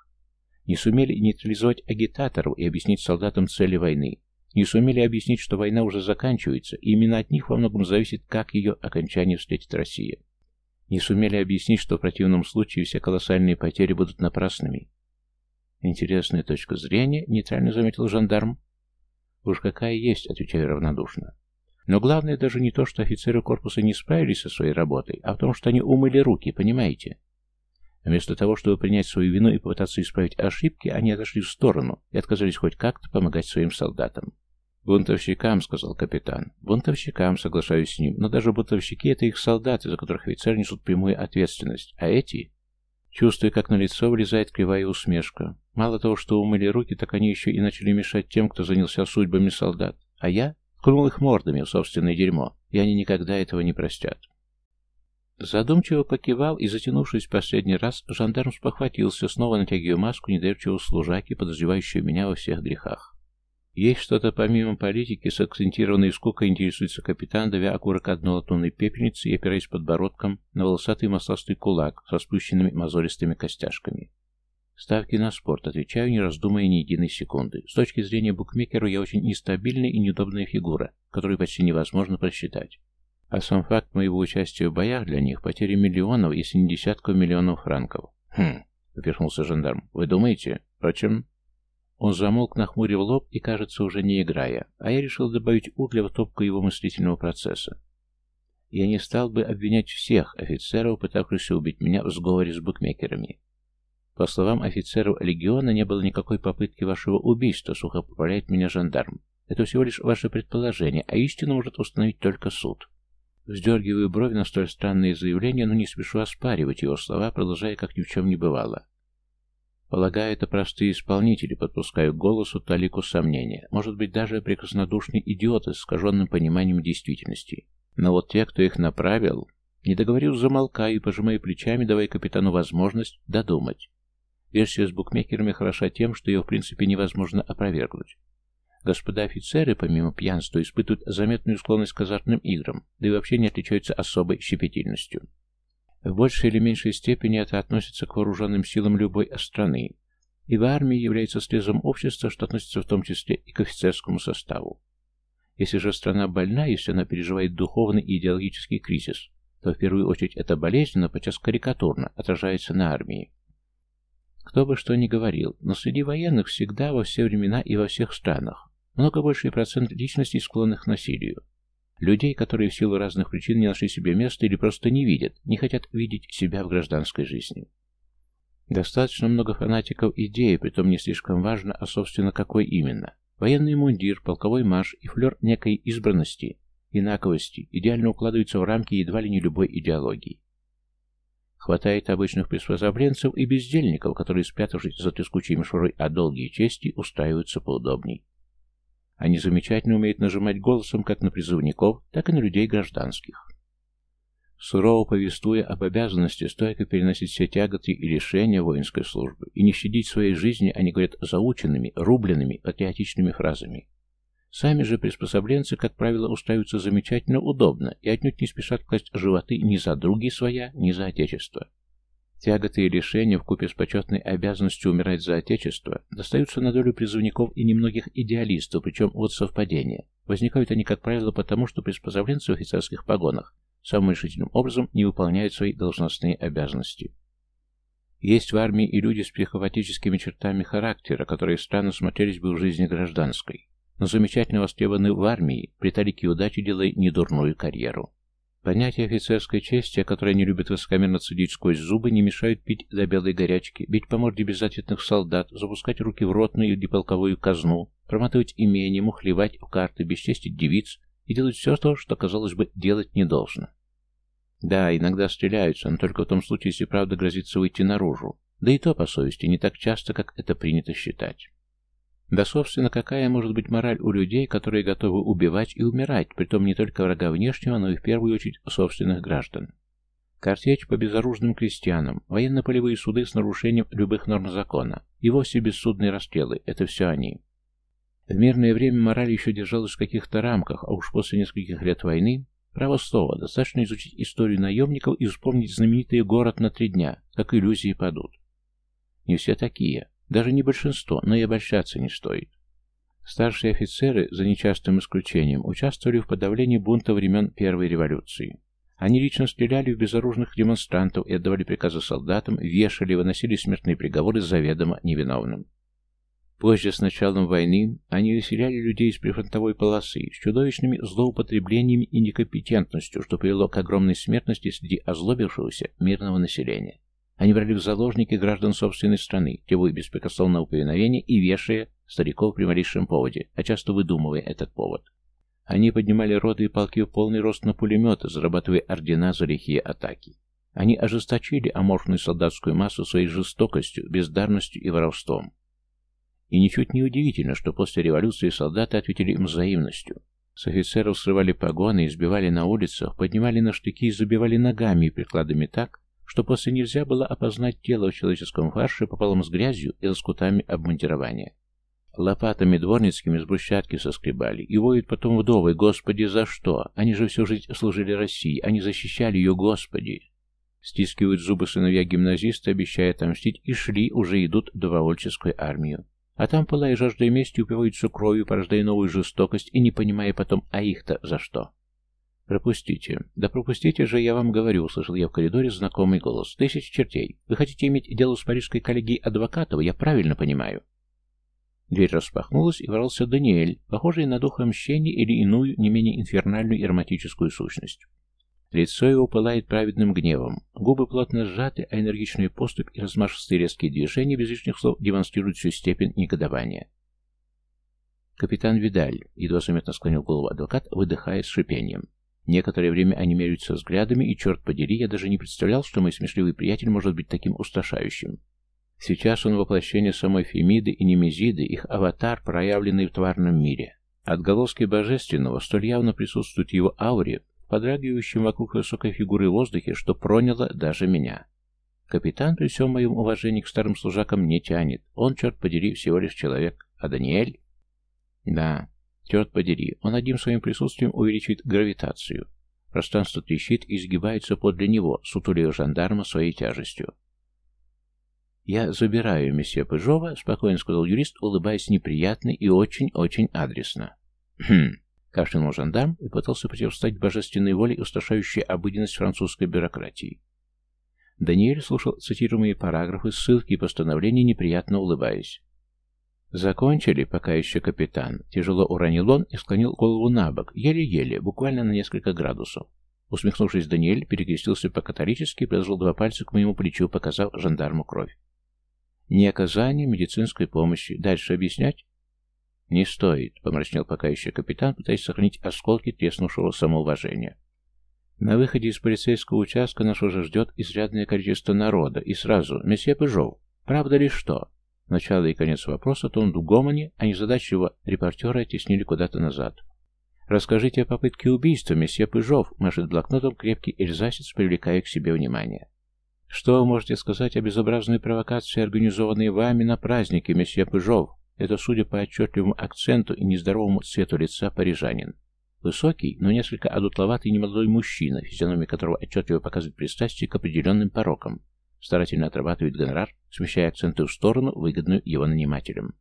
S1: Не сумели нейтрализовать агитаторов и объяснить солдатам цели войны. Не сумели объяснить, что война уже заканчивается, и именно от них во многом зависит, как ее окончание встретит Россия. Не сумели объяснить, что в противном случае все колоссальные потери будут напрасными. Интересная точка зрения, нейтрально заметил жандарм. Уж какая есть, отвечаю равнодушно. Но главное даже не то, что офицеры корпуса не справились со своей работой, а в том, что они умыли руки, понимаете? Вместо того, чтобы принять свою вину и попытаться исправить ошибки, они отошли в сторону и отказались хоть как-то помогать своим солдатам. «Бунтовщикам», — сказал капитан. «Бунтовщикам, соглашаюсь с ним, но даже бунтовщики — это их солдаты, за которых офицеры несут прямую ответственность, а эти Чувствуя, как на лицо влезает кривая усмешка. Мало того, что умыли руки, так они еще и начали мешать тем, кто занялся судьбами солдат. А я ткнул их мордами в собственное дерьмо, и они никогда этого не простят. Задумчиво покивал и, затянувшись последний раз, жандарм спохватился, снова натягивая маску недоверчивого служаки, подозревающего меня во всех грехах. Есть что-то помимо политики, с акцентированной скукой интересуется капитан, давя окурок одной латунной пепельницы и опираясь подбородком на волосатый масластый кулак со спущенными мозолистыми костяшками. Ставки на спорт, отвечаю, не раздумывая ни единой секунды. С точки зрения букмекера я очень нестабильная и неудобная фигура, которую почти невозможно просчитать. А сам факт моего участия в боях для них – потеря миллионов, если не десятков миллионов франков. Хм, поперхнулся жандарм. Вы думаете? Впрочем... Он замолк, нахмурив лоб и, кажется, уже не играя, а я решил добавить угля в топку его мыслительного процесса. Я не стал бы обвинять всех офицеров, пытавшихся убить меня в сговоре с букмекерами. По словам офицеров легиона, не было никакой попытки вашего убийства, сухо поправляет меня жандарм. Это всего лишь ваше предположение, а истину может установить только суд. Вздергиваю брови на столь странные заявления, но не спешу оспаривать его слова, продолжая, как ни в чем не бывало. Полагаю, это простые исполнители, подпускаю к голосу талику сомнения. Может быть, даже прекраснодушные идиоты с искаженным пониманием действительности. Но вот те, кто их направил... Не договорил, замолкаю и пожимаю плечами, давая капитану возможность додумать. Версия с букмекерами хороша тем, что ее в принципе невозможно опровергнуть. Господа офицеры, помимо пьянства, испытывают заметную склонность к азартным играм, да и вообще не отличаются особой щепетильностью. В большей или меньшей степени это относится к вооруженным силам любой страны, и в армии является срезом общества, что относится в том числе и к офицерскому составу. Если же страна больна, если она переживает духовный и идеологический кризис, то в первую очередь эта болезнь, но подчас карикатурно, отражается на армии. Кто бы что ни говорил, но среди военных всегда, во все времена и во всех странах много больший процент личностей, склонных к насилию. Людей, которые в силу разных причин не нашли себе места или просто не видят, не хотят видеть себя в гражданской жизни. Достаточно много фанатиков идеи, притом не слишком важно, а собственно какой именно. Военный мундир, полковой марш и флер некой избранности, инаковости идеально укладываются в рамки едва ли не любой идеологии. Хватает обычных приспособленцев и бездельников, которые, спрятавшись за трескучей мишурой о долгие чести, устраиваются поудобней. Они замечательно умеют нажимать голосом как на призывников, так и на людей гражданских. Сурово повествуя об обязанности стойко переносить все тяготы и лишения воинской службы и не щадить своей жизни, они говорят заученными, рубленными, патриотичными фразами. Сами же приспособленцы, как правило, устраиваются замечательно удобно и отнюдь не спешат класть животы ни за други своя, ни за отечество. Тяготы и лишения вкупе с почетной обязанностью умирать за Отечество достаются на долю призывников и немногих идеалистов, причем вот совпадения. Возникают они, как правило, потому, что приспособленцы в офицерских погонах самым решительным образом не выполняют свои должностные обязанности. Есть в армии и люди с психопатическими чертами характера, которые странно смотрелись бы в жизни гражданской, но замечательно востребованы в армии, при талике удачи делая недурную карьеру. Понятие офицерской чести, о которой они любят высокомерно цедить сквозь зубы, не мешают пить до белой горячки, бить по морде безответных солдат, запускать руки в ротную или полковую казну, проматывать имение, мухлевать в карты, бесчестить девиц и делать все то, что, казалось бы, делать не должно. Да, иногда стреляются, но только в том случае, если правда грозится выйти наружу. Да и то, по совести, не так часто, как это принято считать. Да, собственно, какая может быть мораль у людей, которые готовы убивать и умирать, притом не только врага внешнего, но и в первую очередь собственных граждан? Картечь по безоружным крестьянам, военно-полевые суды с нарушением любых норм закона и вовсе бессудные расстрелы – это все они. В мирное время мораль еще держалась в каких-то рамках, а уж после нескольких лет войны Право слова, достаточно изучить историю наемников и вспомнить знаменитый город на три дня, как иллюзии падут. Не все такие. Даже не большинство, но и обольщаться не стоит. Старшие офицеры, за нечастым исключением, участвовали в подавлении бунта времен Первой революции. Они лично стреляли в безоружных демонстрантов и отдавали приказы солдатам, вешали, выносили смертные приговоры заведомо невиновным. Позже, с началом войны, они выселяли людей из прифронтовой полосы с чудовищными злоупотреблениями и некомпетентностью, что привело к огромной смертности среди озлобившегося мирного населения. Они брали в заложники граждан собственной страны, требуя беспрекословного повиновения и вешая стариков при малейшем поводе, а часто выдумывая этот повод. Они поднимали роды и полки в полный рост на пулеметы, зарабатывая ордена за лихие атаки. Они ожесточили аморфную солдатскую массу своей жестокостью, бездарностью и воровством. И ничуть не удивительно, что после революции солдаты ответили им взаимностью. С офицеров срывали погоны, избивали на улицах, поднимали на штыки и забивали ногами и прикладами так, что после нельзя было опознать тело в человеческом фарше пополам с грязью и лоскутами обмундирования. Лопатами дворницкими с брусчатки соскребали и воют потом вдовы, Господи, за что? Они же всю жизнь служили России, они защищали ее, Господи. Стискивают зубы сыновья гимназиста, обещая отомстить, и шли, уже идут добровольческую армию. А там, пылая жаждой мести, упиваются кровью, порождая новую жестокость и не понимая потом, а их-то за что. «Пропустите. Да пропустите же, я вам говорю», — услышал я в коридоре знакомый голос. «Тысяч чертей. Вы хотите иметь дело с парижской коллегией Адвокатова? Я правильно понимаю». Дверь распахнулась, и ворвался Даниэль, похожий на духа мщения или иную, не менее инфернальную эрматическую сущность. Лицо его пылает праведным гневом, губы плотно сжаты, а энергичная поступь и размашистые резкие движения без лишних слов демонстрируют всю степень негодования. Капитан Видаль едва заметно склонил голову адвокат, выдыхая с шипением. Некоторое время они меряются взглядами, и, черт подери, я даже не представлял, что мой смешливый приятель может быть таким устрашающим. Сейчас он воплощение самой Фемиды и Немезиды, их аватар, проявленный в тварном мире. Отголоски божественного столь явно присутствуют в его ауре, подрагивающем вокруг высокой фигуры в воздухе, что проняло даже меня. Капитан при всем моем уважении к старым служакам не тянет. Он, черт подери, всего лишь человек. А Даниэль? Да, черт подери, он одним своим присутствием увеличивает гравитацию. Пространство трещит и изгибается подле него, сутулив жандарма своей тяжестью. «Я забираю месье Пыжова», — спокойно сказал юрист, улыбаясь неприятно и очень-очень адресно. «Хм, Кашлянул жандарм и пытался противостоять божественной воле, устрашающей обыденность французской бюрократии. Даниэль слушал цитируемые параграфы, ссылки и постановления, неприятно улыбаясь. «Закончили, пока еще капитан». Тяжело уронил он и склонил голову на бок, еле-еле, буквально на несколько градусов. Усмехнувшись, Даниэль перекрестился по-католически и приложил два пальца к моему плечу, показав жандарму кровь. «Не оказание медицинской помощи. Дальше объяснять?» «Не стоит», — помрачнел пока еще капитан, пытаясь сохранить осколки треснувшего самоуважения. На выходе из полицейского участка нас уже ждет изрядное количество народа, и сразу, месье Пыжов, правда ли что? Начало и конец вопроса тон Дугомани, а незадачливого репортера оттеснили куда-то назад. «Расскажите о попытке убийства, месье Пыжов», — машет блокнотом крепкий эльзасец, привлекая к себе внимание. «Что вы можете сказать о безобразной провокации, организованной вами на празднике, месье Пыжов?» Это, судя по отчетливому акценту и нездоровому цвету лица, парижанин. Высокий, но несколько одутловатый немолодой мужчина, физиономия которого отчетливо показывает пристрастие к определенным порокам, старательно отрабатывает гонорар, смещая акценты в сторону, выгодную его нанимателям.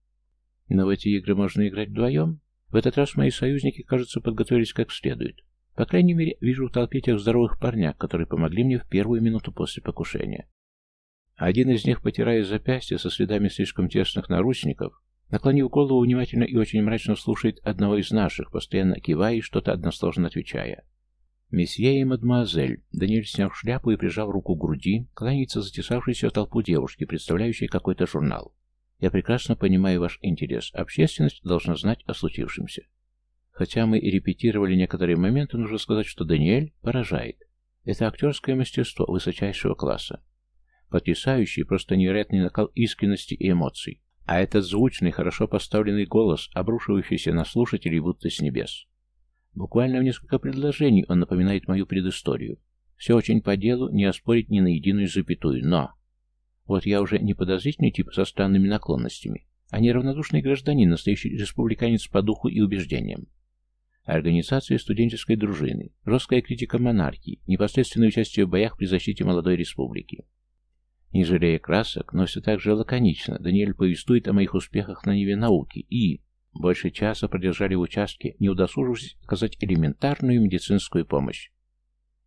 S1: Но в эти игры можно играть вдвоем. В этот раз мои союзники, кажется, подготовились как следует. По крайней мере, вижу в толпе тех здоровых парняк, которые помогли мне в первую минуту после покушения. Один из них, потирая запястье со следами слишком тесных наручников, Наклонив голову, внимательно и очень мрачно слушает одного из наших, постоянно кивая и что-то односложно отвечая. «Месье и мадемуазель», Даниэль снял шляпу и прижал руку к груди, кланяется затесавшейся толпу девушки, представляющей какой-то журнал. «Я прекрасно понимаю ваш интерес. Общественность должна знать о случившемся». Хотя мы и репетировали некоторые моменты, нужно сказать, что Даниэль поражает. Это актерское мастерство высочайшего класса. Потрясающий, просто невероятный накал искренности и эмоций. А этот звучный, хорошо поставленный голос, обрушивающийся на слушателей будто с небес. Буквально в несколько предложений он напоминает мою предысторию. Все очень по делу, не оспорить ни на единую запятую, но... Вот я уже не подозрительный тип со странными наклонностями, а неравнодушный гражданин, настоящий республиканец по духу и убеждениям. Организация студенческой дружины, жесткая критика монархии, непосредственное участие в боях при защите молодой республики. Не жалея красок, но все так же лаконично, Даниэль повествует о моих успехах на Неве науки и... Больше часа продержали в участке, не удосужившись оказать элементарную медицинскую помощь.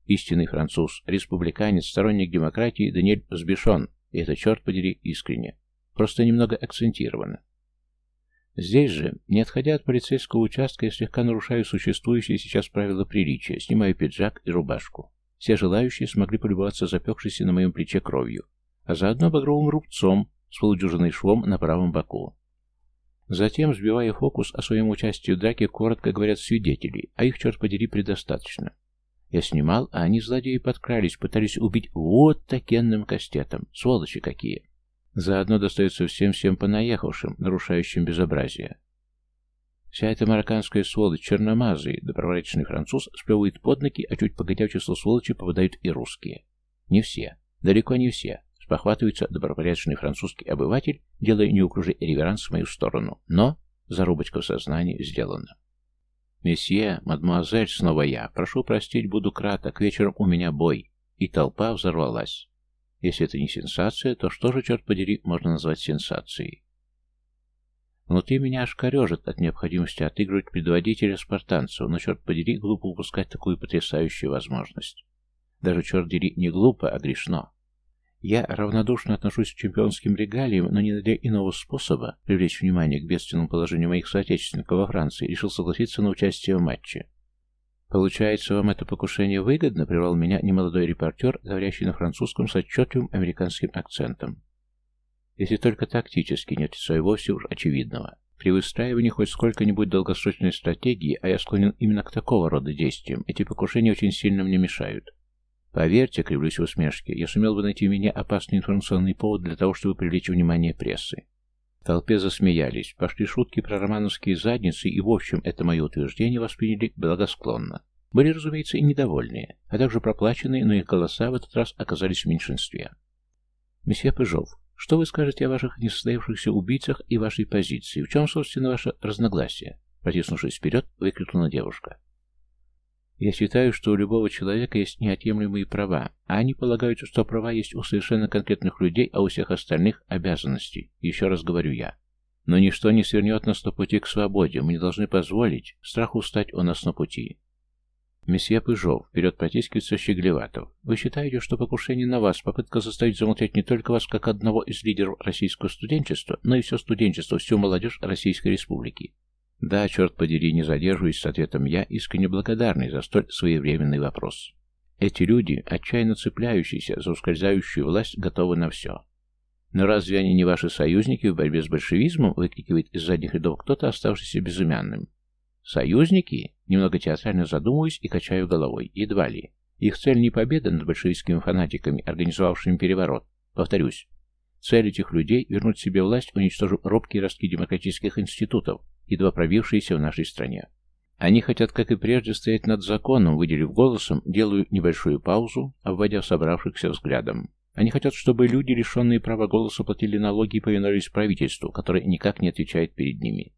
S1: Истинный француз, республиканец, сторонник демократии Даниэль взбешен, и это, черт подери, искренне. Просто немного акцентировано. Здесь же, не отходя от полицейского участка, я слегка нарушаю существующие сейчас правила приличия, снимаю пиджак и рубашку. Все желающие смогли полюбоваться запекшейся на моем плече кровью а заодно багровым рубцом с полудюжиной швом на правом боку. Затем, сбивая фокус о своем участии в драке, коротко говорят свидетели, а их, черт подери, предостаточно. Я снимал, а они, злодеи, подкрались, пытались убить вот такенным кастетом. Сволочи какие! Заодно достается всем-всем понаехавшим, нарушающим безобразие. Вся эта марокканская сволочь, черномазый, доброворечный француз, сплевывает под ноги, а чуть погодя в число сволочи попадают и русские. Не все. Далеко не все. Спохватывается добропорядочный французский обыватель, делая неуклюжий реверанс в мою сторону. Но зарубочка в сознании сделана. «Месье, мадемуазель, снова я. Прошу простить, буду краток. Вечером у меня бой. и толпа взорвалась. Если это не сенсация, то что же, черт подери, можно назвать сенсацией? Внутри меня аж корежит от необходимости отыгрывать предводителя спартанцев, но, черт подери, глупо упускать такую потрясающую возможность. Даже, черт дери, не глупо, а грешно. Я равнодушно отношусь к чемпионским регалиям, но не найдя иного способа привлечь внимание к бедственному положению моих соотечественников во Франции, решил согласиться на участие в матче. «Получается, вам это покушение выгодно?» — прервал меня немолодой репортер, говорящий на французском с отчетливым американским акцентом. Если только тактически, нет и вовсе уж очевидного. При выстраивании хоть сколько-нибудь долгосрочной стратегии, а я склонен именно к такого рода действиям, эти покушения очень сильно мне мешают. Поверьте, кривлюсь в усмешке, я сумел бы найти в меня опасный информационный повод для того, чтобы привлечь внимание прессы. В толпе засмеялись, пошли шутки про романовские задницы, и, в общем, это мое утверждение восприняли благосклонно. Были, разумеется, и недовольные, а также проплаченные, но их голоса в этот раз оказались в меньшинстве. Месье Пыжов, что вы скажете о ваших несостоявшихся убийцах и вашей позиции? В чем, собственно, ваше разногласие? Протиснувшись вперед, выкрикнула девушка. Я считаю, что у любого человека есть неотъемлемые права, а они полагают, что права есть у совершенно конкретных людей, а у всех остальных – обязанностей. Еще раз говорю я. Но ничто не свернет нас на пути к свободе, мы не должны позволить страху стать у нас на пути. Месье Пыжов, вперед протискивается Щеглеватов. Вы считаете, что покушение на вас, попытка заставить замолчать не только вас, как одного из лидеров российского студенчества, но и все студенчество, всю молодежь Российской Республики? Да, черт подери, не задерживаюсь с ответом я, искренне благодарный за столь своевременный вопрос. Эти люди, отчаянно цепляющиеся за ускользающую власть, готовы на все. Но разве они не ваши союзники в борьбе с большевизмом, выкрикивает из задних рядов кто-то, оставшийся безымянным. Союзники? Немного театрально задумываюсь и качаю головой. Едва ли. Их цель не победа над большевистскими фанатиками, организовавшими переворот. Повторюсь, цель этих людей — вернуть себе власть, уничтожив робкие ростки демократических институтов, едва пробившиеся в нашей стране. Они хотят, как и прежде, стоять над законом, выделив голосом, делаю небольшую паузу, обводя собравшихся взглядом. Они хотят, чтобы люди, лишенные права голоса, платили налоги и повиновались правительству, которое никак не отвечает перед ними.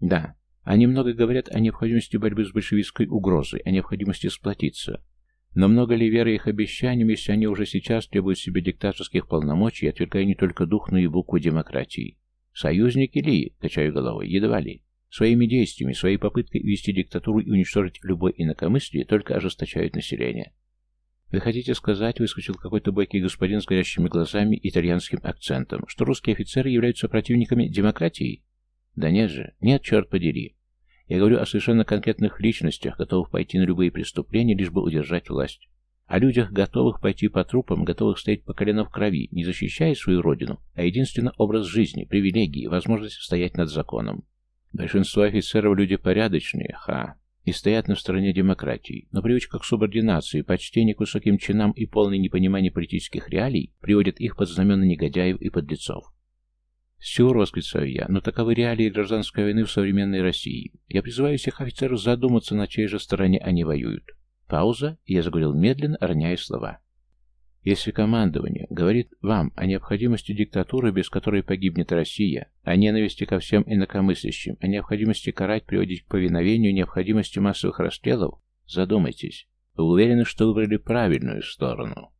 S1: Да, они много говорят о необходимости борьбы с большевистской угрозой, о необходимости сплотиться. Но много ли веры их обещаниям, если они уже сейчас требуют себе диктаторских полномочий, отвергая не только дух, но и букву демократии? Союзники ли? Качаю головой. Едва ли. Своими действиями, своей попыткой ввести диктатуру и уничтожить любое инакомыслие только ожесточают население. Вы хотите сказать, выскочил какой-то бойкий господин с горящими глазами и итальянским акцентом, что русские офицеры являются противниками демократии? Да нет же, нет, черт подери. Я говорю о совершенно конкретных личностях, готовых пойти на любые преступления, лишь бы удержать власть. О людях, готовых пойти по трупам, готовых стоять по колено в крови, не защищая свою родину, а единственно образ жизни, привилегии, возможность стоять над законом. Большинство офицеров люди порядочные, ха, и стоят на стороне демократии, но привычка к субординации, почтение к высоким чинам и полное непонимание политических реалий приводят их под знамена негодяев и подлецов. «Сюр!» — восклицаю я, но таковы реалии гражданской войны в современной России. Я призываю всех офицеров задуматься, на чьей же стороне они воюют. Пауза, и я заговорил медленно, роняя слова. Если командование говорит вам о необходимости диктатуры, без которой погибнет Россия, о ненависти ко всем инакомыслящим, о необходимости карать, приводить к повиновению, необходимости массовых расстрелов, задумайтесь. Вы уверены, что выбрали правильную сторону?